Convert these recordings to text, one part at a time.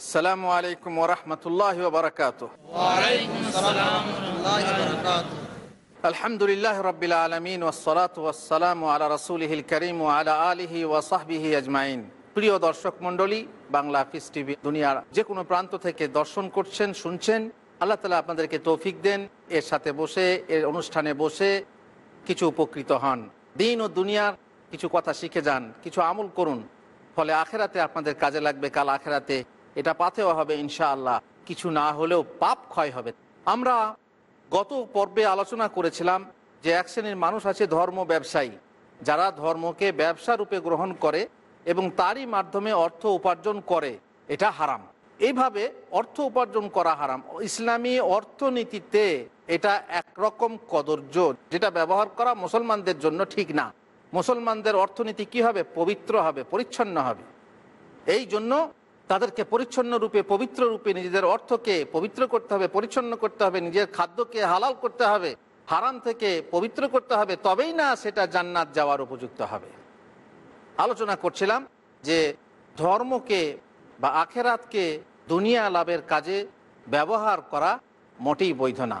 আসসালামু আলাইকুম ওরহমতুল্লাহ বারকাত আলহামদুলিল্লাহ রবিল আলমিন ওসলাত ওয়াসালাম আলা রসুলহিল করিম আলা আলিহি ওয়াসাহবিহি আজমাইন। প্রিয় দর্শক মণ্ডলী, বাংলা পিস টিভি দুনিয়ার যে কোনো প্রান্ত থেকে দর্শন করছেন, শুনছেন, আল্লাহ তালা আপনাদেরকে তৌফিক দেন। এর সাথে বসে, এর অনুষ্ঠানে বসে কিছু উপকৃত হন। দিন ও দুনিয়ার কিছু কথা শিখে যান, কিছু আমল করুন। ফলে আখেরাতে আপনাদের কাজে লাগবে, কাল আখেরাতে এটা পাথেও হবে ইনশাআল্লাহ। কিছু না হলেও পাপ ক্ষয় হবে। আমরা গত পর্বে আলোচনা করেছিলাম যে এক শ্রেণির মানুষ আছে ধর্ম ব্যবসায়ী। যারা ধর্মকে ব্যবসা রূপে গ্রহণ করে এবং তারই মাধ্যমে অর্থ উপার্জন করে, এটা হারাম। এইভাবে অর্থ উপার্জন করা হারাম। ইসলামী অর্থনীতিতে এটা একরকম কদর্য, যেটা ব্যবহার করা মুসলমানদের জন্য ঠিক না। মুসলমানদের অর্থনীতি কি হবে? পবিত্র হবে, পরিচ্ছন্ন হবে। এই জন্য তাদেরকে পরিচ্ছন্ন রূপে, পবিত্র রূপে নিজেদের অর্থকে পবিত্র করতে হবে, পরিচ্ছন্ন করতে হবে, নিজের খাদ্যকে হালাল করতে হবে, হারাম থেকে পবিত্র করতে হবে, তবেই না সেটা জান্নাত যাওয়ার উপযুক্ত হবে। আলোচনা করছিলাম যে ধর্মকে বা আখেরাতকে দুনিয়া লাভের কাজে ব্যবহার করা মোটেই বৈধ না।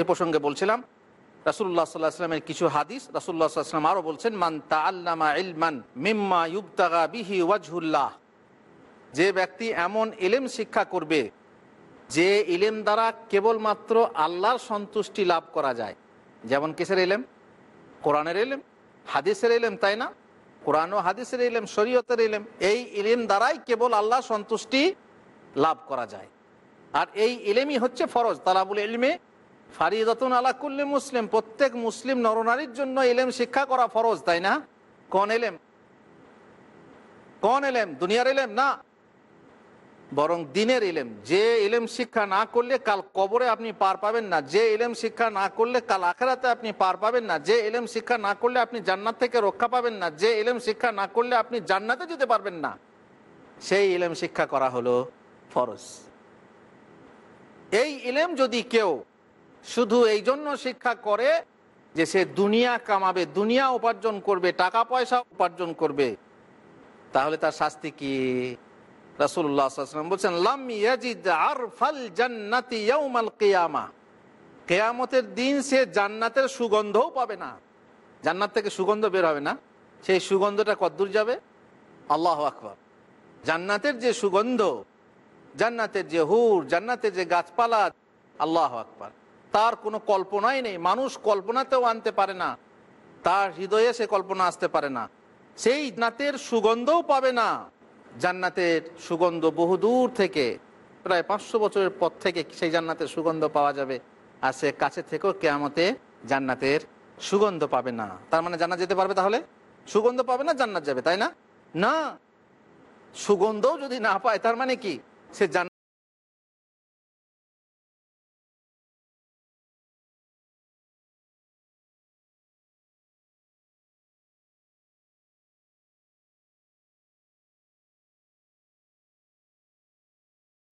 এ প্রসঙ্গে বলছিলাম রাসুল্লাহ সাল্লাহ আসলামের কিছু হাদিস রাসুল্লাহ সাল্লাম আরও বলছেন, মান তা আল্লামা ইলমান মিম্মা ইউবতাগা বিহি ওয়াজহুল্লাহ। যে ব্যক্তি এমন ইলেম শিক্ষা করবে, যে ইলেম দ্বারা কেবলমাত্র আল্লাহর সন্তুষ্টি লাভ করা যায়। যেমন কিসের এলেম কোরআনের এলেম হাদিসের এলেম তাই না? কোরআন ও হাদিসের এলেম শরীয়তের এলেম এই ইলেম দ্বারাই কেবল আল্লাহ সন্তুষ্টি লাভ করা যায়। আর এই ইলেমই হচ্ছে ফরজ। তালাবুল ইলমে ফারিদতুন আলা কুল্লি মুসলিম, প্রত্যেক মুসলিম নরনারীর জন্য এলেম শিক্ষা করা ফরজ, তাই না? কোন এলেম কোন এলেম দুনিয়ার এলেম না। বরং দিনের ইলেম, যে ইলেম শিক্ষা না করলে কাল কবরে আপনি পার পাবেন না, যে ইলেম শিক্ষা না করলে কাল আখেরাতে আপনি পার পাবেন না, যে ইলেম শিক্ষা না করলে আপনি জান্নাত থেকে রক্ষা পাবেন না, যে ইলেম শিক্ষা না করলে আপনি জান্নাতে যেতে পারবেন না। সেই ইলেম শিক্ষা করা হলো ফরজ। এই ইলেম যদি কেউ শুধু এই জন্য শিক্ষা করে যে সে দুনিয়া কামাবে, দুনিয়া উপার্জন করবে, টাকা পয়সা উপার্জন করবে, তাহলে তার শাস্তি কি? রাসুল্লাহাম বলছেন, লাম ইয়াজিদ আরফাল জান্নাতি ইয়াউমাল কিয়ামা। কেয়ামতের দিন সে জান্নাতের সুগন্ধও পাবে না। জান্নাত থেকে সুগন্ধ বের হবে না। সেই সুগন্ধটা কদ্দূর যাবে। আল্লাহ আকবর। জান্নাতের যে সুগন্ধ, জান্নাতের যে হুর, জান্নাতের যে গাছপালা, আল্লাহ আকবর। তার কোনো কল্পনাই নেই। মানুষ কল্পনাতেও আনতে পারে না। তার হৃদয়ে সে কল্পনা আসতে পারে না। সেই নাতের সুগন্ধও পাবে না। জান্নাতের সুগন্ধ বহুদূর থেকে, প্রায় পাঁচশো বছরের পর থেকে সেই জান্নাতের সুগন্ধ পাওয়া যাবে। আর সে কাছে থেকেও কেয়ামতে জান্নাতের সুগন্ধ পাবে না। তার মানে জান্নাত যেতে পারবে তাহলে? সুগন্ধ পাবে না, জান্নাত যাবে, তাই না? না, সুগন্ধও যদি না পায়, তার মানে কি? সে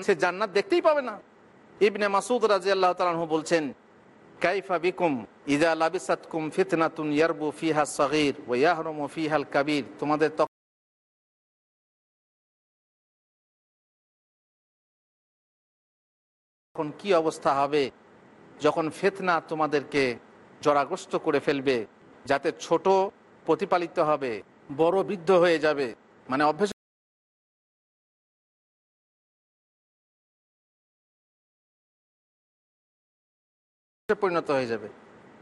সে জান্নাত দেখতেই পাবে না। ইবনে মাসুদ রাজি আল্লাহ তালু বলছেন কি অবস্থা হবে যখন ফেতনা তোমাদেরকে জরাগ্রস্ত করে ফেলবে, যাতে ছোট প্রতিপালিত হবে, বড় বৃদ্ধ হয়ে যাবে মানে অভ্যেস পরিণত হয়ে যাবে।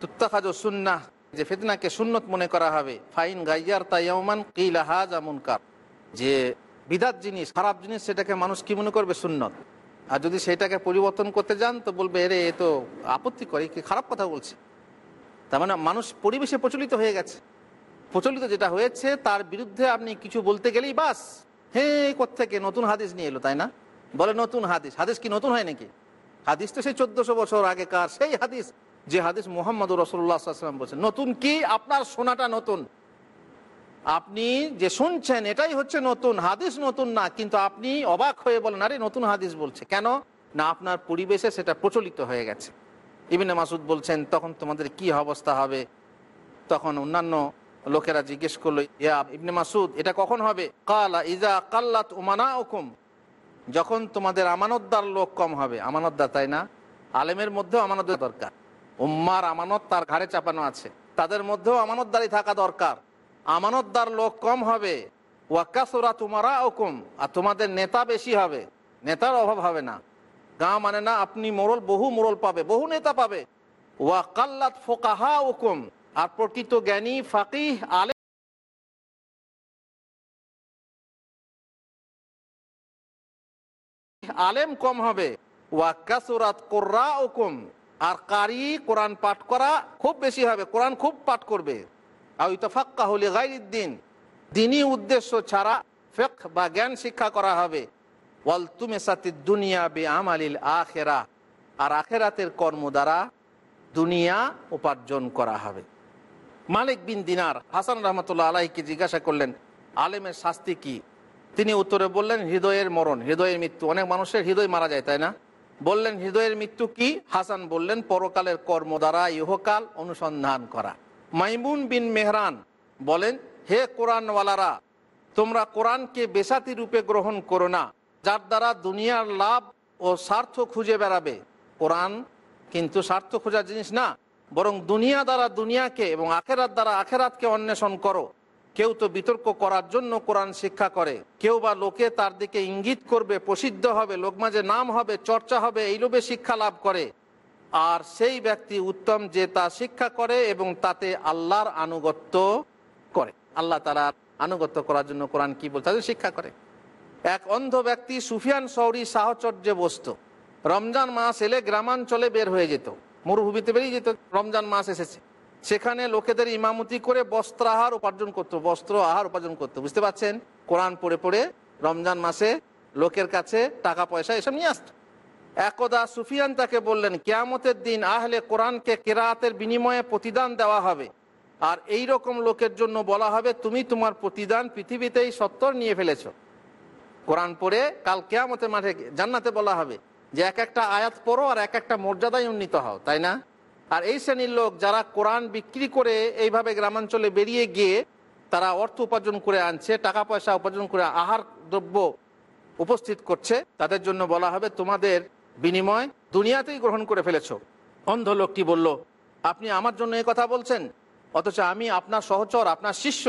তুত্তাখাজ সুন্না যে ফেতনাকে সুন্নত মনে করা হবে। ফাইন গাইয়ার তাইমান কিলাহা জামুনকার যে বিদাত জিনিস, খারাপ জিনিস, সেটাকে মানুষ কি মনে করবে? সুন্নত। আর যদি সেটাকে পরিবর্তন করতে যান, তো বলবে, এরে, এ তো আপত্তি করে, কি খারাপ কথা বলছে? তার মানে মানুষ পরিবেশে প্রচলিত হয়ে গেছে। প্রচলিত যেটা হয়েছে, তার বিরুদ্ধে আপনি কিছু বলতে গেলেই বাস। হ্যাঁ থেকে নতুন হাদিস নিয়ে এলো, তাই না? বলে, নতুন হাদিস। হাদিস কি নতুন হয় নাকি? হাদিস তো সেই চোদ্দশো বছর আগেকার, সেই হাদিস, যে হাদিস মোহাম্মদ রসুল্লাহাম বলছেন, নতুন কি আপনার শোনাটা নতুন? আপনি যে শুনছেন, এটাই হচ্ছে নতুন, হাদিস নতুন না, কিন্তু আপনি অবাক হয়ে বলেন, আরে, নতুন হাদিস বলছে। কেন? না, আপনার পরিবেশে সেটা প্রচলিত হয়ে গেছে। ইবিনে মাসুদ বলছেন, তখন তোমাদের কি অবস্থা হবে? তখন অন্যান্য লোকেরা জিজ্ঞেস করল, ইয়া ইবনে মাসুদ এটা কখন হবে? কালা ইজা কাল্লাত উমানা হুকুম যখন তোমাদের আমানতদার লোক কম হবে, আমানতদার তাই না? আলেমের মধ্যেও আমানত দরকার। উম্মার আমানত তার ঘাড়ে চাপানো আছে। তাদের মধ্যেও আমানতদারি থাকা দরকার। আমানতদার লোক কম হবে। ওয়াক্কাসোরা তোমারা হুকুম আর তোমাদের নেতা বেশি হবে। নেতার অভাব হবে না। গা মানে না, আপনি মোড়ল, বহু মোড়ল পাবে, বহু নেতা পাবে। ওয়াকাল্লাত ফোকাহা হুকুম আর প্রকৃত জ্ঞানী, ফাকিহ আলে আলেম কম হবে। ওয়াক্কাসুরাত কোররা হুকুম আর কারি কোরআন পাঠ করা খুব বেশি হবে, কোরআন খুব পাঠ করবে। আর ইতফাক্কা হলে গাইদ্দিন দিনই উদ্দেশ্য ছাড়া ফেক বা জ্ঞান শিক্ষা করা হবে। ওয়াল সাথে দুনিয়া বে আমালিল আখেরা। আর আখেরাতের কর্ম দ্বারা দুনিয়া উপার্জন করা হবে। মালিক বিন দিনার হাসান রহমতুল্লাহ আলাইকে জিজ্ঞাসা করলেন, আলেমের শাস্তি কি? তিনি উত্তরে বললেন, হৃদয়ের মরণ। হৃদয়ের মৃত্যু। অনেক মানুষের হৃদয় মারা যায়, তাই না? বললেন, হৃদয়ের মৃত্যু কি? হাসান বললেন, পরকালের কর্ম দ্বারা ইহকাল অনুসন্ধান করা। মাইমুন বিন মেহরান বলেন, হে কোরআনওয়ালারা, তোমরা কোরআনকে বেসাতি রূপে গ্রহণ করো না, যার দ্বারা দুনিয়ার লাভ ও স্বার্থ খুঁজে বেড়াবে। কোরআন কিন্তু স্বার্থ খোঁজার জিনিস না, বরং দুনিয়া দ্বারা দুনিয়াকে এবং আখেরাত দ্বারা আখেরাতকে অন্বেষণ করো। কেউ তো বিতর্ক করার জন্য কোরআন শিক্ষা করে। কেউ বা লোকে তার দিকে ইঙ্গিত করবে, প্রসিদ্ধ হবে লোকমাঝে নাম হবে, চর্চা হবে, এই লোভে শিক্ষা লাভ করে। আর সেই ব্যক্তি উত্তম যে তা শিক্ষা করে এবং তাতে আল্লাহর আনুগত্য করে। আল্লাহ তারা আনুগত্য করার জন্য কোরআন কি বলছে, তাদের শিক্ষা করে। এক অন্ধ ব্যক্তি সুফিয়ান সৌরি সাহচর্যে বসত রমজান মাস এলে গ্রামাঞ্চলে বের হয়ে যেত। মরুভূমিতে বেরিয়ে যেত। রমজান মাস এসেছে। সেখানে লোকেদের ইমামতি করে বস্ত্র আহার উপার্জন করতো, বস্ত্র আহার উপার্জন করতো, বুঝতে পারছেন? কোরআন পড়ে পড়ে রমজান মাসে লোকের কাছে টাকা, পয়সা এসব নিয়ে আসতো। একদা সুফিয়ান তাকে বললেন, কেয়ামতের দিন আহলে কোরআনকে কেরাতের বিনিময়ে প্রতিদান দেওয়া হবে। আর এই রকম লোকের জন্য বলা হবে, তুমি তোমার প্রতিদান পৃথিবীতেই সত্তর নিয়ে ফেলেছ। কোরআন পড়ে কাল কেয়ামতে মাঠে জান্নাতে বলা হবে যে, এক একটা আয়াত পড়ো আর এক একটা মর্যাদায় উন্নীত হও, তাই না? আর এই শ্রেণির লোক যারা কোরআন বিক্রি করে এইভাবে গ্রামাঞ্চলে বেরিয়ে গিয়ে তারা অর্থ উপার্জন করে আনছে, টাকা পয়সা উপার্জন করে আহার দ্রব্য উপস্থিত করছে, তাদের জন্য বলা হবে তোমাদের বিনিময় দুনিয়াতেই গ্রহণ করে ফেলেছ। অন্ধ লোকটি বলল, আপনি আমার জন্য এই কথা বলছেন? অথচ আমি আপনার সহচর, আপনার শিষ্য।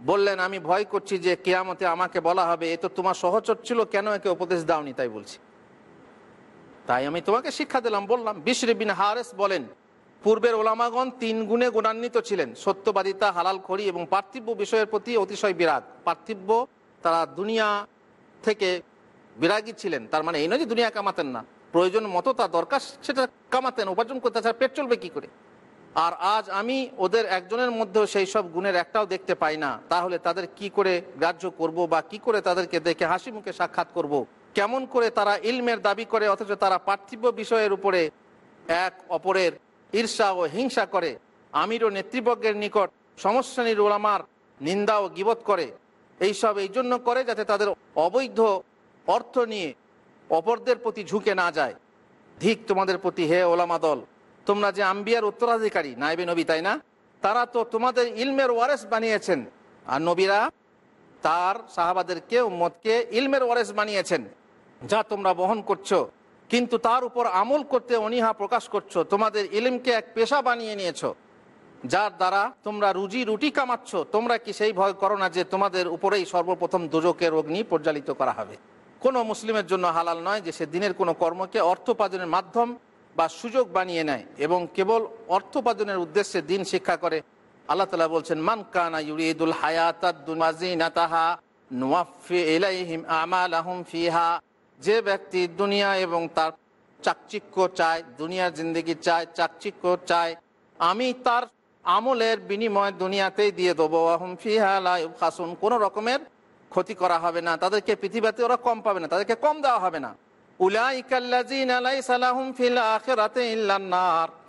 বললেন, আমি ভয় করছি যে কেয়ামতে আমাকে বলা হবে, এ তো তোমার সহচর ছিল, কেন একে উপদেশ দাওনি তাই বলছি? তাই আমি তোমাকে শিক্ষা দিলাম, বললাম, বিশরে বিন হারেস বলেন পূর্বের ওলামাগণ তিন গুণে গুণান্বিত ছিলেন। সত্যবাদিতা, হালাল খড়ি এবং পার্থিব্য বিষয়ের প্রতি অতিশয় বিরাগ। পার্থিব্য তারা দুনিয়া থেকে বিরাগী ছিলেন। তার মানে এই নয় যে দুনিয়া কামাতেন না। প্রয়োজন মতো তার দরকার, সেটা কামাতেন, উপার্জন করতে। তাছাড়া পেট চলবে কি করে? আর আজ আমি ওদের একজনের মধ্যেও সেই সব গুণের একটাও দেখতে পাই না। তাহলে তাদের কি করে গ্রাহ্য করব বা কি করে তাদেরকে দেখে হাসি মুখে সাক্ষাৎ করব। কেমন করে তারা ইলমের দাবি করে, অথচ তারা পার্থিব্য বিষয়ের উপরে এক অপরের ঈর্ষা ও হিংসা করে। আমির ও নেতৃবর্গের নিকট সমস্যানির ওলামার নিন্দা ও গিবত করে। এইসব এই জন্য করে যাতে তাদের অবৈধ অর্থ নিয়ে অপরদের প্রতি ঝুঁকে না যায়। ধিক তোমাদের প্রতি হে ওলামা দল, তোমরা যে আম্বিয়ার উত্তরাধিকারী নাইবে নবী, তাই না? তারা তো তোমাদের ইলমের ওয়ারেস বানিয়েছেন। আর নবীরা তার সাহাবাদেরকে উম্মতকে ইলমের ওয়ারেস বানিয়েছেন, যা তোমরা বহন করছ। কিন্তু তার উপর আমল করতে অনীহা প্রকাশ করছ, তোমাদের ইলমকে এক পেশা বানিয়ে নিয়েছো, যার দ্বারা তোমরা রুজি রুটি কামাচ্ছ, তোমরা কি সেই ভয় করো না যে তোমাদের উপরেই সর্বপ্রথম দুজকের অগ্নি পরিচালিত করা হবে? কোনো মুসলিমের জন্য হালাল নয় যে সে দিনের কোনো কর্মকে অর্থোপার্জনের মাধ্যম বা সুযোগ বানিয়ে নেয় এবং কেবল অর্থোপার্জনের উদ্দেশ্যে দিন শিক্ষা করে। আল্লাহ তালা বলছেন, মান কানা ইউরিদুল হায়াতাহা ফিহা। যে ব্যক্তি দুনিয়া এবং তার চাকচিক্য চায়, দুনিয়ার জিন্দগি চায়, চাকচিক্য চায়, আমি তার আমলের বিনিময় দুনিয়াতেই দিয়ে দেবো। আহম ফিহা খাসুন কোনো রকমের ক্ষতি করা হবে না। তাদেরকে পৃথিবীতে ওরা কম পাবে না। তাদেরকে কম দেওয়া হবে না।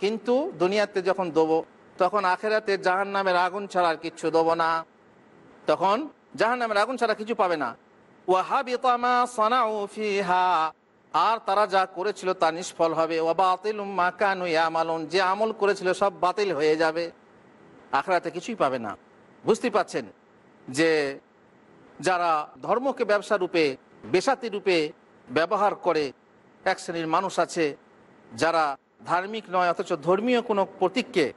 কিন্তু দুনিয়াতে যখন দেবো, তখন আখেরাতে জাহান নামের আগুন ছাড়া আর কিচ্ছু দেবো না। তখন জাহান নামের আগুন ছাড়া কিছু পাবে না। আর তারা যা করেছিল তা নিষ্ফল হবে। যে আমল করেছিল সব বাতিল হয়ে যাবে। আখড়াতে কিছুই পাবে না। বুঝতে পাচ্ছেন যে যারা ধর্মকে ব্যবসা রূপে, বেসাতি রূপে ব্যবহার করে, এক শ্রেণির মানুষ আছে, যারা ধার্মিক নয়, অথচ ধর্মীয় কোনো প্রতীককে,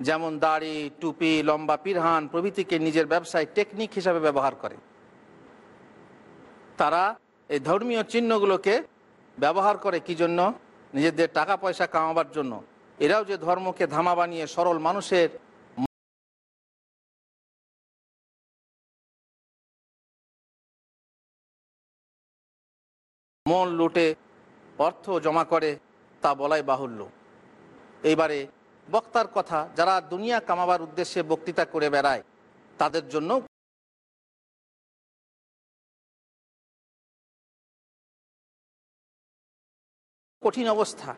যেমন দাড়ি, টুপি, লম্বা পিরহান প্রভৃতিকে নিজের ব্যবসায় টেকনিক হিসাবে ব্যবহার করে। তারা এই ধর্মীয় চিহ্নগুলোকে ব্যবহার করে কি জন্য? নিজেদের টাকা পয়সা কামাবার জন্য। এরাও যে ধর্মকে ধামা বানিয়ে সরল মানুষের মন লুটে অর্থ জমা করে, তা বলাই বাহুল্য। এইবারে বক্তার কথা, যারা দুনিয়া কামাবার উদ্দেশ্যে বক্তৃতা করে বেড়ায়, তাদের জন্য কঠিন অবস্থা।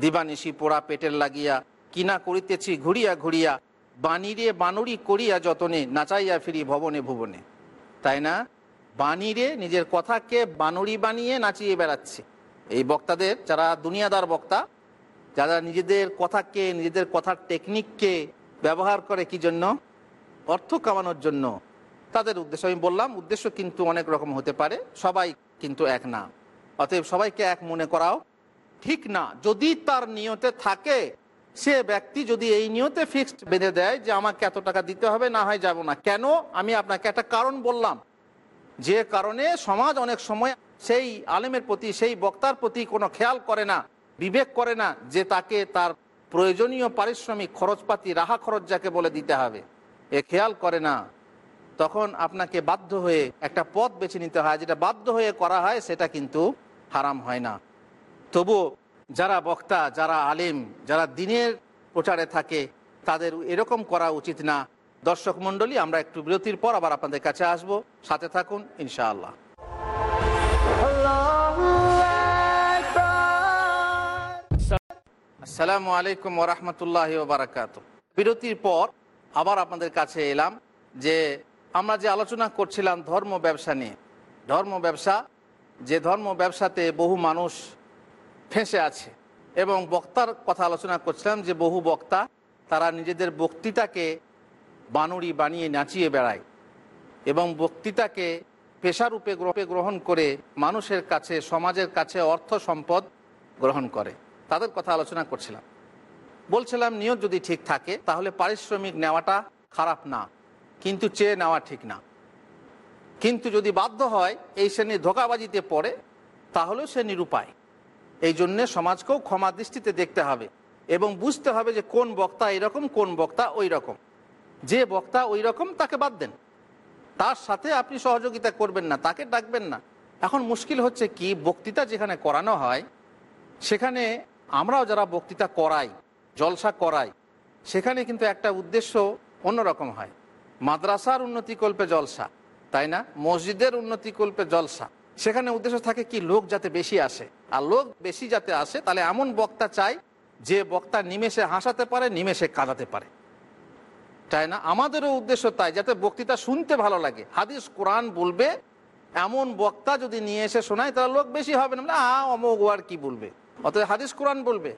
দিবানিশি পোড়া পেটের লাগিয়া, কিনা করিতেছি ঘুরিয়া ঘুরিয়া, বাণীরে বানরি করিয়া যতনে, নাচাইয়া ফিরি ভবনে ভুবনে। তাই না? বাণীরে নিজের কথাকে বানরি বানিয়ে নাচিয়ে বেড়াচ্ছে। এই বক্তাদের, যারা দুনিয়াদার বক্তা, যারা নিজেদের কথাকে, নিজেদের কথার টেকনিককে ব্যবহার করে কি জন্য? অর্থ কামানোর জন্য। তাদের উদ্দেশ্য আমি বললাম, উদ্দেশ্য কিন্তু অনেক রকম হতে পারে, সবাই কিন্তু এক না। অতএব সবাইকে এক মনে করাও ঠিক না, যদি তার নিয়তে থাকে, সে ব্যক্তি যদি এই নিয়তে ফিক্সড বেঁধে দেয় যে আমাকে এত টাকা দিতে হবে, না হয় যাব না। কেন? আমি আপনাকে একটা কারণ বললাম। যে কারণে সমাজ অনেক সময় সেই আলেমের প্রতি, সেই বক্তার প্রতি কোনো খেয়াল করে না, বিবেক করে না যে তাকে তার প্রয়োজনীয় পারিশ্রমিক খরচপাতি, রাহা খরচ যাকে বলে দিতে হবে। এ খেয়াল করে না। তখন আপনাকে বাধ্য হয়ে একটা পথ বেছে নিতে হয়। যেটা বাধ্য হয়ে করা হয়, সেটা কিন্তু হারাম হয় না। তবু যারা বক্তা, যারা আলিম, যারা দিনের প্রচারে থাকে, তাদের এরকম করা উচিত না। দর্শক মণ্ডলী, আমরা একটু বিরতির পর আবার আপনাদের কাছে আসব। সাথে থাকুন, ইনশাআল্লাহ। আসসালামু আলাইকুম ওরহমতুল্লাহ বারাকাত বিরতির পর আবার আপনাদের কাছে এলাম যে আমরা যে আলোচনা করছিলাম ধর্ম ব্যবসা নিয়ে, ধর্ম ব্যবসা, যে ধর্ম ব্যবসাতে বহু মানুষ ফেঁসে আছে। এবং বক্তার কথা আলোচনা করছিলাম যে বহু বক্তা তারা নিজেদের বক্তৃতাকে বানুড়ি বানিয়ে নাচিয়ে বেড়ায় এবং বক্তৃতাকে পেশারূপে গ্রহে গ্রহণ করে মানুষের কাছে, সমাজের কাছে অর্থ সম্পদ গ্রহণ করে। তাদের কথা আলোচনা করছিলাম। বলছিলাম, নিয়ত যদি ঠিক থাকে, তাহলে পারিশ্রমিক নেওয়াটা খারাপ না, কিন্তু চেয়ে নেওয়া ঠিক না। কিন্তু যদি বাধ্য হয়, এই শ্রেণির ধোকাবাজিতে পড়ে, তাহলেও সে নিরুপায়। এই জন্যে সমাজকেও ক্ষমা দৃষ্টিতে দেখতে হবে এবং বুঝতে হবে যে কোন বক্তা এরকম, কোন বক্তা ওই রকম যে বক্তা ওই রকম তাকে বাদ দেন। তার সাথে আপনি সহযোগিতা করবেন না, তাকে ডাকবেন না। এখন মুশকিল হচ্ছে কি, বক্তৃতা যেখানে করানো হয়, সেখানে আমরাও যারা বক্তৃতা করাই, জলসা করাই, সেখানে কিন্তু একটা উদ্দেশ্য অন্যরকম হয়। মাদ্রাসার উন্নতিকল্পে জলসা, তাই না? মসজিদের উন্নতিকল্পে জলসা। সেখানে উদ্দেশ্য থাকে কি, লোক যাতে বেশি আসে। আর লোক বেশি যাতে আসে, তাহলে এমন বক্তা চাই যে বক্তা নিমেষে হাসাতে পারে, নিমেষে কাঁদাতে পারে। তাই না? আমাদেরও উদ্দেশ্য তাই, যাতে বক্তৃতা শুনতে ভালো লাগে। হাদিস, কোরআন বলবে, এমন বক্তা যদি নিয়ে এসে শোনায়, তাহলে লোক বেশি হবে না। আ অমোক ও আর কি বলবে? অতএব হাদিস, কোরআন বলবে।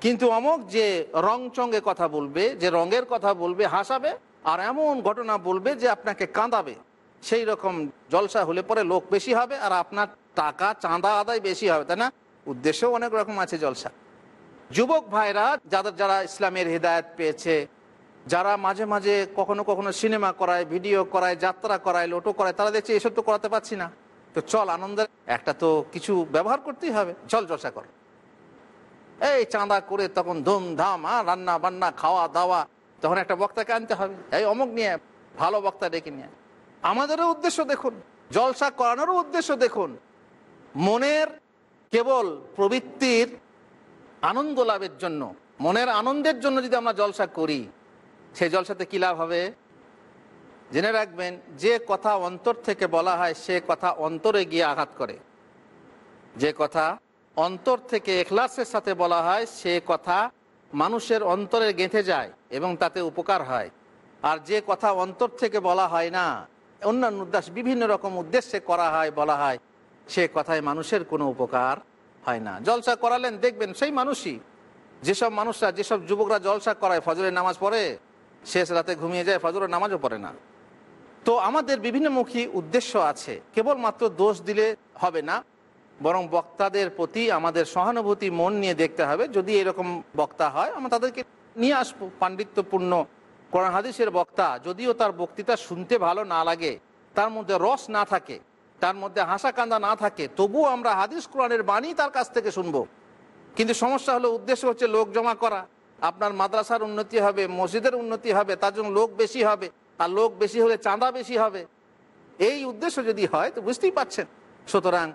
কিন্তু অমুক যে রং চঙ্গে কথা বলবে, যে রঙের কথা বলবে, হাসাবে, আর এমন ঘটনা বলবে যে আপনাকে কাঁদাবে। সেই রকম জলসা হলে পরে লোক বেশি হবে আর আপনার টাকা চাঁদা আদায় বেশি হবে, তাই না? উদ্দেশ্যও অনেক রকম আছে জলসা। যুবক ভাইরা, যাদের যারা ইসলামের হৃদায়ত পেয়েছে, যারা মাঝে মাঝে কখনো কখনো সিনেমা করায়, ভিডিও করায়, যাত্রা করায়, লোটো করায়, তারা দেখছে এসব তো করাতে পারছি না। তো চল, আনন্দের একটা তো কিছু ব্যবহার করতেই হবে। চল, জলসা কর। এই চাঁদা করে তখন ধুমধাম হ্যাঁ রান্না বান্না, খাওয়া দাওয়া, তখন একটা বক্তাকে আনতে হবে। এই অমুক নিয়ে, ভালো বক্তা ডেকে নিয়ে আমাদেরও উদ্দেশ্য দেখুন, জলসা করানোরও উদ্দেশ্য দেখুন। মনের কেবল প্রবৃত্তির আনন্দ লাভের জন্য, মনের আনন্দের জন্য যদি আমরা জলসা করি, সেই জলসাতে কী লাভ হবে? জেনে রাখবেন, যে কথা অন্তর থেকে বলা হয়, সে কথা অন্তরে গিয়ে আঘাত করে। যে কথা অন্তর থেকে এখলাসের সাথে বলা হয়, সে কথা মানুষের অন্তরে গেঁথে যায় এবং তাতে উপকার হয়। আর যে কথা অন্তর থেকে বলা হয় না অন্যান্য উদ্দেশ্য, বিভিন্ন রকম উদ্দেশ্যে করা হয়, বলা হয়। সে কথায় মানুষের কোনো উপকার হয় না। জলসা করালেন, দেখবেন সেই মানুষই, যেসব মানুষরা, যেসব যুবকরা জলসা করায়, ফজরের নামাজ পড়ে, শেষ রাতে ঘুমিয়ে যায়, ফজরের নামাজও পড়ে না। তো আমাদের বিভিন্নমুখী উদ্দেশ্য আছে। কেবলমাত্র দোষ দিলে হবে না, বরং বক্তাদের প্রতি আমাদের সহানুভূতি, মন নিয়ে দেখতে হবে। যদি এরকম বক্তা হয়, আমরা তাদেরকে নিয়ে আসব, পাণ্ডিত্যপূর্ণ কোরআন হাদিসের বক্তা, যদিও তার বক্তৃতা শুনতে ভালো না লাগে, তার মধ্যে রস না থাকে, তার মধ্যে হাসা কান্দা না থাকে, তবুও আমরা হাদিস কোরআনের বাণী তার কাছ থেকে শুনব। কিন্তু সমস্যা হলো, উদ্দেশ্য হচ্ছে লোক জমা করা। আপনার মাদ্রাসার উন্নতি হবে, মসজিদের উন্নতি হবে, তার জন্য লোক বেশি হবে, আর লোক বেশি হলে চাঁদা বেশি হবে। এই উদ্দেশ্য যদি হয়, তো বুঝতেই পাচ্ছেন সুতরাং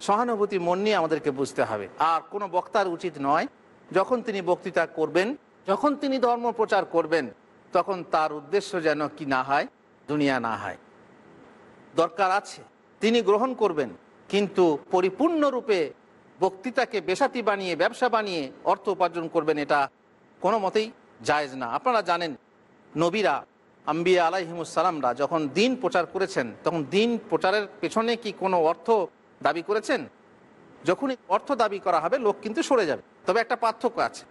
সহানুভূতি, মন নিয়ে আমাদেরকে বুঝতে হবে। আর কোনো বক্তার উচিত নয়, যখন তিনি বক্তৃতা করবেন, যখন তিনি ধর্ম প্রচার করবেন তখন তার উদ্দেশ্য যেন কি না হয়, দুনিয়া না হয়। দরকার আছে। তিনি গ্রহণ করবেন, কিন্তু পরিপূর্ণরূপে বক্তৃতাকে বেসাতি বানিয়ে, ব্যবসা বানিয়ে অর্থ উপার্জন করবেন, এটা কোনো মতেই জায়েজ না। আপনারা জানেন, নবীরা, আম্বিয়া আলাইহিমুসালামরা যখন দিন প্রচার করেছেন, তখন দিন প্রচারের পেছনে কি কোনো অর্থ দাবি করেছেন? যখনই অর্থ দাবি করা হবে, লোক কিন্তু সরে যাবে। তবে একটা পার্থক্য আছে।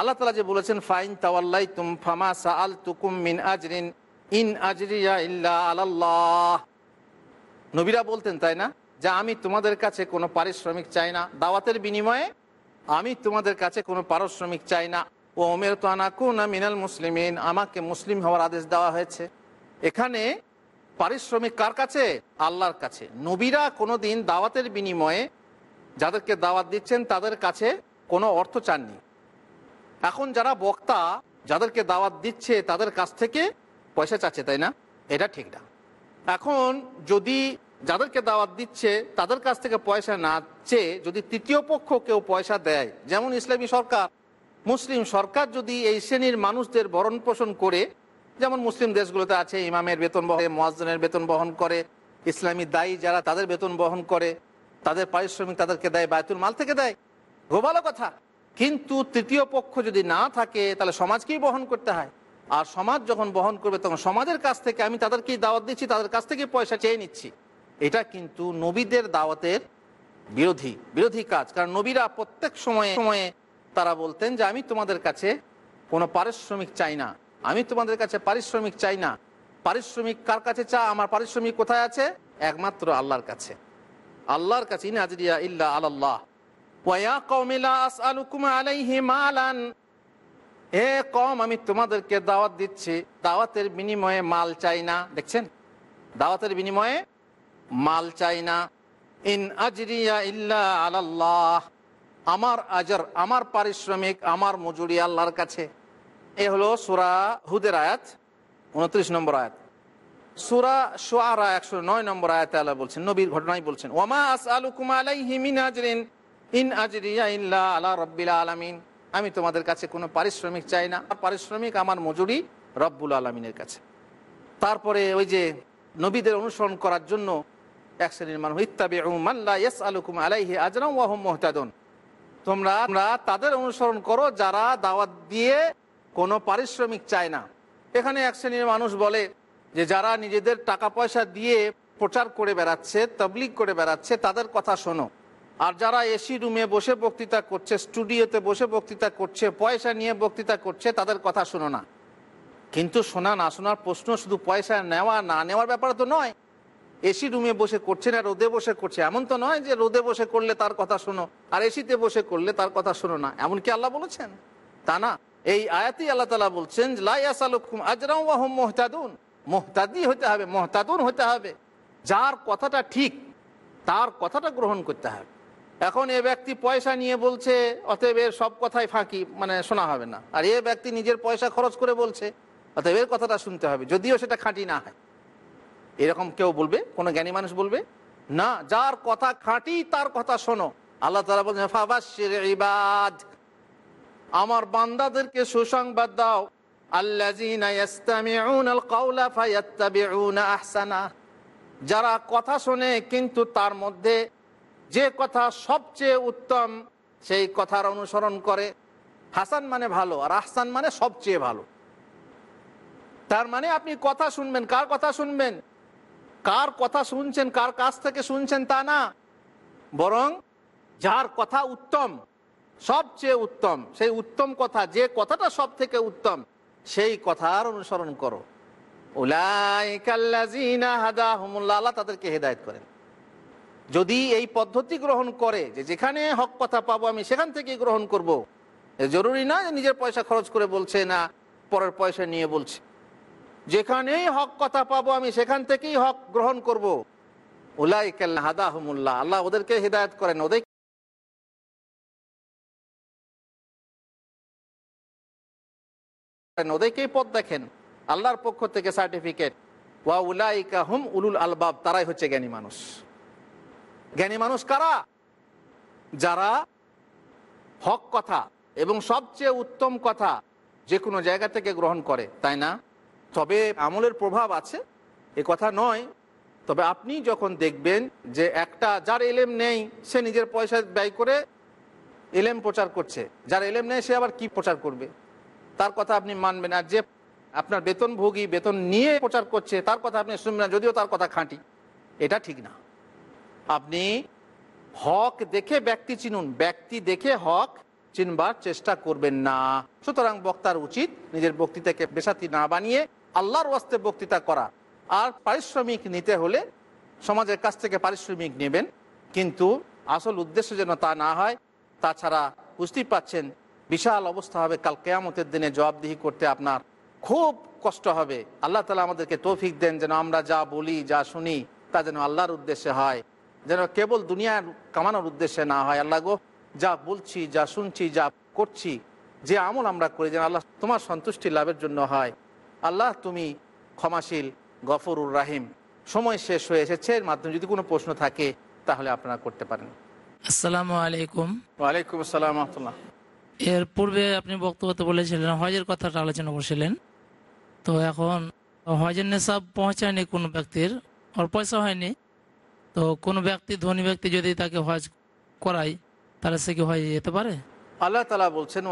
আল্লাহ তালা যে বলেছেন, ফাইন তাওয়াল্লাই তুম ফামা সাআল তুকুম মিন আজরিন ইন আজরিয়া ইল্লা আলাল্লাহ। নবীরা বলতেন, তাই না? যে আমি তোমাদের কাছে কোনো পারিশ্রমিক চাই না। দাওয়াতের বিনিময়ে আমি তোমাদের কাছে কোনো পারিশ্রমিক চাই না। ও ওমের তো আনাকুনা মিনাল মুসলিমিন। আমাকে মুসলিম হওয়ার আদেশ দেওয়া হয়েছে। এখানে পারিশ্রমিক কার কাছে? আল্লাহর কাছে। নবীরা কোনো দিন দাওয়াতের বিনিময়ে যাদেরকে দাওয়াত দিচ্ছেন, তাদের কাছে কোনো অর্থ চাননি। এখন যারা বক্তা যাদেরকে দাওয়াত দিচ্ছে তাদের কাছ থেকে পয়সা চাচ্ছে, তাই না? এটা ঠিক না। এখন যদি যাদেরকে দাওয়াত দিচ্ছে তাদের কাছ থেকে পয়সা না চেয়ে যদি তৃতীয় পক্ষ কেউ পয়সা দেয়, যেমন ইসলামী সরকার, মুসলিম সরকার যদি এই শ্রেণির মানুষদের ভরণ পোষণ করে, যেমন মুসলিম দেশগুলোতে আছে, ইমামের বেতন বহন, মোয়াজ্জনের বেতন বহন করে, ইসলামী দায়ী যারা তাদের বেতন বহন করে, তাদের পারিশ্রমিক তাদেরকে দেয়, বায়তুল মাল থেকে দেয়। গো ভালো কথা। কিন্তু তৃতীয় পক্ষ যদি না থাকে, তাহলে সমাজকেই বহন করতে হয়। আর সমাজ যখন বহন করবে, তখন সমাজের কাছ থেকে আমি তাদেরকেই দাওয়াত দিচ্ছি, তাদের কাছ থেকে পয়সা চেয়ে নিচ্ছি। এটা কিন্তু নবীদের দাওয়াতের বিরোধী বিরোধী কাজ। কারণ নবীরা প্রত্যেক সময়ে সময়ে তারা বলতেন যে, আমি তোমাদের কাছে কোনো পারিশ্রমিক চাই না। আমি তোমাদের কাছে পারিশ্রমিক চাই না। পারিশ্রমিক কার কাছে চা আমার পারিশ্রমিক কোথায় আছে? একমাত্র আল্লাহর কাছে। আল্লাহর কাছে, ইন আজরিয়া ইল্লা আল্লাহ এ কম আমি তোমাদেরকে দাওয়াত দিচ্ছি। দাওয়াতের বিনিময়ে মাল চাই না। দেখছেন? দাওয়াতের বিনিময়ে মাল চাই না। ইন আজরিয়া ইল্লা আলাল্লাহ। আমার আজর, আমার পারিশ্রমিক, আমার মজুরি আল্লাহর কাছে। এ হলো সুরা হুদের আয়াত, উনত্রিশ নম্বর আয়াত। সুরা সোয়ারা একশো নয় নম্বর আয়াত আল্লাহ বলছেন, নবীর ঘটনায় বলছেন ওমা আস আলুকুম আলাইহি মিন আজরিন। ইন আলা রব্বিল আলামিন। আমি তোমাদের কাছে কোনো পারিশ্রমিক চাই না। পারিশ্রমিক আমার মজুরি রব্বুল আলমিনের কাছে। তারপরে ওই যে নবীদের অনুসরণ করার জন্য এক শ্রেণির মানুষ ইত্তাবি ইয়াস আলুকুম আলাইহি আজরাম ওয়াহম মোহতাদন। তোমরা তোমরা তাদের অনুসরণ করো যারা দাওয়াত দিয়ে কোনো পারিশ্রমিক চায় না। এখানে এক শ্রেণির মানুষ বলে যে, যারা নিজেদের টাকা পয়সা দিয়ে প্রচার করে বেড়াচ্ছে, তবলিগ করে বেড়াচ্ছে, তাদের কথা শোনো। আর যারা এসি রুমে বসে বক্তৃতা করছে স্টুডিওতে বসে বক্তৃতা করছে, পয়সা নিয়ে বক্তৃতা করছে, তাদের কথা শোনো না। কিন্তু শোনা না শোনার প্রশ্ন শুধু পয়সা নেওয়া না নেওয়ার ব্যাপার তো নয়। এসি রুমে বসে করছে না রোদে বসে করছে। এমন তো নয় যে রোদে বসে করলে তার কথা শোনো আর এসিতে বসে করলে তার কথা শোনো না। এমন কি আল্লাহ বলেছেন? তা না। এই আয়াতি আল্লাহ তালা বলছেন মোহতাদুন। মোহতাদি হতে হবে, মোহতাদুন হতে হবে। যার কথাটা ঠিক, তার কথাটা গ্রহণ করতে হবে। এখন এ ব্যক্তি পয়সা নিয়ে বলছে, অতএব এর সব কথাই ফাঁকি মানে শোনা হবে না। আর এ ব্যক্তি নিজের পয়সা খরচ করে বলছে, অতএব এর কথাটা শুনতে হবে, যদিও সেটা খাঁটি না হয়। এরকম কেউ বলবে? কোনো জ্ঞানী মানুষ বলবে? না, যার কথা খাঁটি, তার কথা শোনো। আল্লাহ তালা বলছেন ইবাদ। আমার বান্দাদেরকে সুসংবাদ দাও। যারা কথা শোনে, কিন্তু তার মধ্যে যে কথা সবচেয়ে উত্তম, সেই কথার অনুসরণ করে। হাসান মানে ভালো আর আহসান মানে সবচেয়ে ভালো। তার মানে আপনি কথা শুনবেন, কার কথা শুনবেন? কার কথা শুনছেন, কার কাছ থেকে শুনছেন তা না। বরং যার কথা উত্তম, সবচেয়ে উত্তম, সেই উত্তম কথা, যে কথাটা সব থেকে উত্তম, সেই কথার অনুসরণ করো। আল্লাহ তাদেরকে হেদায়ত করেন। যদি এই পদ্ধতি গ্রহণ করে যে যেখানে হক কথা পাবো আমি সেখান থেকেই গ্রহণ করব। জরুরি না যে নিজের পয়সা খরচ করে বলছে না পরের পয়সা নিয়ে বলছে যেখানেই হক কথা পাবো আমি সেখান থেকেই হক গ্রহণ করব। উলাই হাদাহমুল্লাহ, আল্লাহ ওদেরকে হৃদায়ত করেন, ওদের ওদেরকেই পথ দেখেন, আল্লাহর পক্ষ থেকে সার্টিফিকেট ওয়া উলাইকা হুম উলুল আলবাব, তারাই হচ্ছে জ্ঞানী মানুষ জ্ঞানী মানুষ কারা? যারা হক কথা এবং সবচেয়ে উত্তম কথা যে কোনো জায়গা থেকে গ্রহণ করে, তাই না? তবে আমলের প্রভাব আছে, এ কথা নয়। তবে আপনি যখন দেখবেন যে একটা যার এলেম নেই, সে নিজের পয়সা ব্যয় করে এলেম প্রচার করছে। যার এলেম নেই, সে আবার কি প্রচার করবে? তার কথা আপনি মানবেন। আর যে আপনার বেতনভোগী বেতন নিয়ে প্রচার করছে, তার কথা আপনি শুনবেন না, যদিও তার কথা খাঁটি। এটা ঠিক না। আপনি হক দেখে ব্যক্তি চিনুন। ব্যক্তি দেখে হক চিনবার চেষ্টা করবেন না। সুতরাং বক্তার উচিত নিজের বক্তৃতাকে বেসাতি না বানিয়ে আল্লাহর ওয়াস্তে বক্তৃতা করা। আর পারিশ্রমিক নিতে হলে সমাজের কাছ থেকে পারিশ্রমিক নেবেন। কিন্তু আসল উদ্দেশ্য যেন তা না হয়, তাছাড়া বুঝতেই পাচ্ছেন বিশাল অবস্থা হবে। কাল কেয়ামতের দিনে জবাবদিহি করতে আপনার খুব কষ্ট হবে। আল্লাহ তালা আমাদেরকে তৌফিক দেন যেন আমরা যা বলি, যা শুনি, তা যেন আল্লাহর উদ্দেশ্যে হয়। যেন কেবল দুনিয়ার কামানোর উদ্দেশ্যে না হয়। আল্লাহ গো যা বলছি যা শুনছি যা করছি যে আমল আমরা করি যেন আল্লাহ তোমার সন্তুষ্টি লাভের জন্য হয়। আল্লাহ তুমি ক্ষমাশীল গফরুর রাহিম। সময় শেষ হয়ে এসেছে এর মাধ্যমে যদি কোনো প্রশ্ন থাকে তাহলে আপনারা করতে পারেন। আসসালামু আলাইকুম। ওয়ালাইকুম আসসালাম রহমতুল্লাহ। এর পূর্বে আপনি বক্তব্য বলেছিলেন হজের কথাটা আলোচনা করছিলেন। তো এখন হজের নেশাব পৌঁছায়নি কোনো ব্যক্তির ওর পয়সা হয়নি। তো কোনো ব্যক্তি, ধনী ব্যক্তি যদি তাকে হজ করায়, তাহলে সে কি হয়ে যেতে পারে? আল্লাহ তালা বলছেন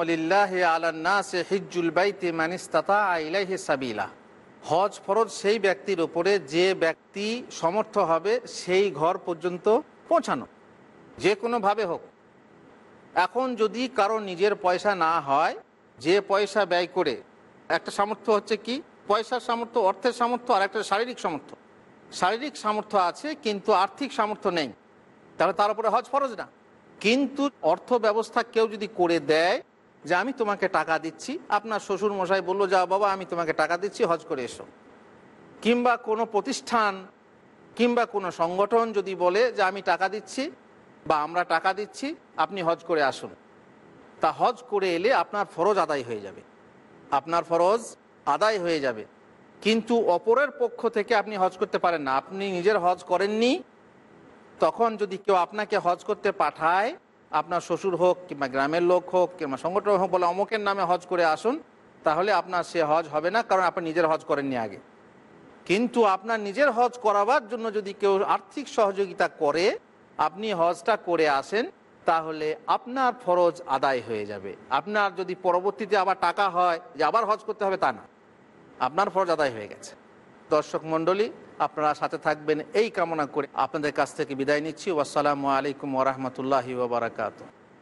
হজ ফরজ সেই ব্যক্তির উপরে যে ব্যক্তি সমর্থ হবে, সেই ঘর পর্যন্ত পৌঁছানো। যে কোনোভাবে হোক। এখন যদি কারও নিজের পয়সা না হয়, যে পয়সা ব্যয় করে, একটা সামর্থ্য হচ্ছে কি? পয়সার সামর্থ্য, অর্থের সামর্থ্য আর একটা শারীরিক সামর্থ্য। শারীরিক সামর্থ্য আছে, কিন্তু আর্থিক সামর্থ্য নেই। তাহলে তার উপরে হজ ফরজ না। কিন্তু অর্থ ব্যবস্থা কেউ যদি করে দেয় যে আমি তোমাকে টাকা দিচ্ছি, আপনার শ্বশুর মশাই বলল যা বাবা, আমি তোমাকে টাকা দিচ্ছি, হজ করে এসো। কিংবা কোনো প্রতিষ্ঠান কিংবা কোনো সংগঠন যদি বলে যে আমি টাকা দিচ্ছি বা আমরা টাকা দিচ্ছি, আপনি হজ করে আসুন। তা হজ করে এলে আপনার ফরজ আদায় হয়ে যাবে। আপনার ফরজ আদায় হয়ে যাবে। কিন্তু অপরের পক্ষ থেকে আপনি হজ করতে পারেন না। আপনি নিজের হজ করেননি, তখন যদি কেউ আপনাকে হজ করতে পাঠায়, আপনার শ্বশুর হোক কিংবা গ্রামের লোক হোক কিংবা সংগঠন হোক বলে অমুকের নামে হজ করে আসুন, তাহলে আপনার সে হজ হবে না, কারণ আপনি নিজের হজ করেননি আগে। কিন্তু আপনার নিজের হজ করাবার জন্য যদি কেউ আর্থিক সহযোগিতা করে, আপনি হজটা করে আসেন, তাহলে আপনার ফরজ আদায় হয়ে যাবে। আপনার যদি পরবর্তীতে আবার টাকা হয় যে আবার হজ করতে হবে তা না। আপনার ফরজ আদায় হয়ে গেছে। দর্শক মণ্ডলী, আপনারা সাথে থাকবেন এই কামনা করে আপনাদের কাছ থেকে বিদায় নিচ্ছি। ওয়াসালামু আলাইকুম ওরহমতুল্লাহি ওবরাকাতু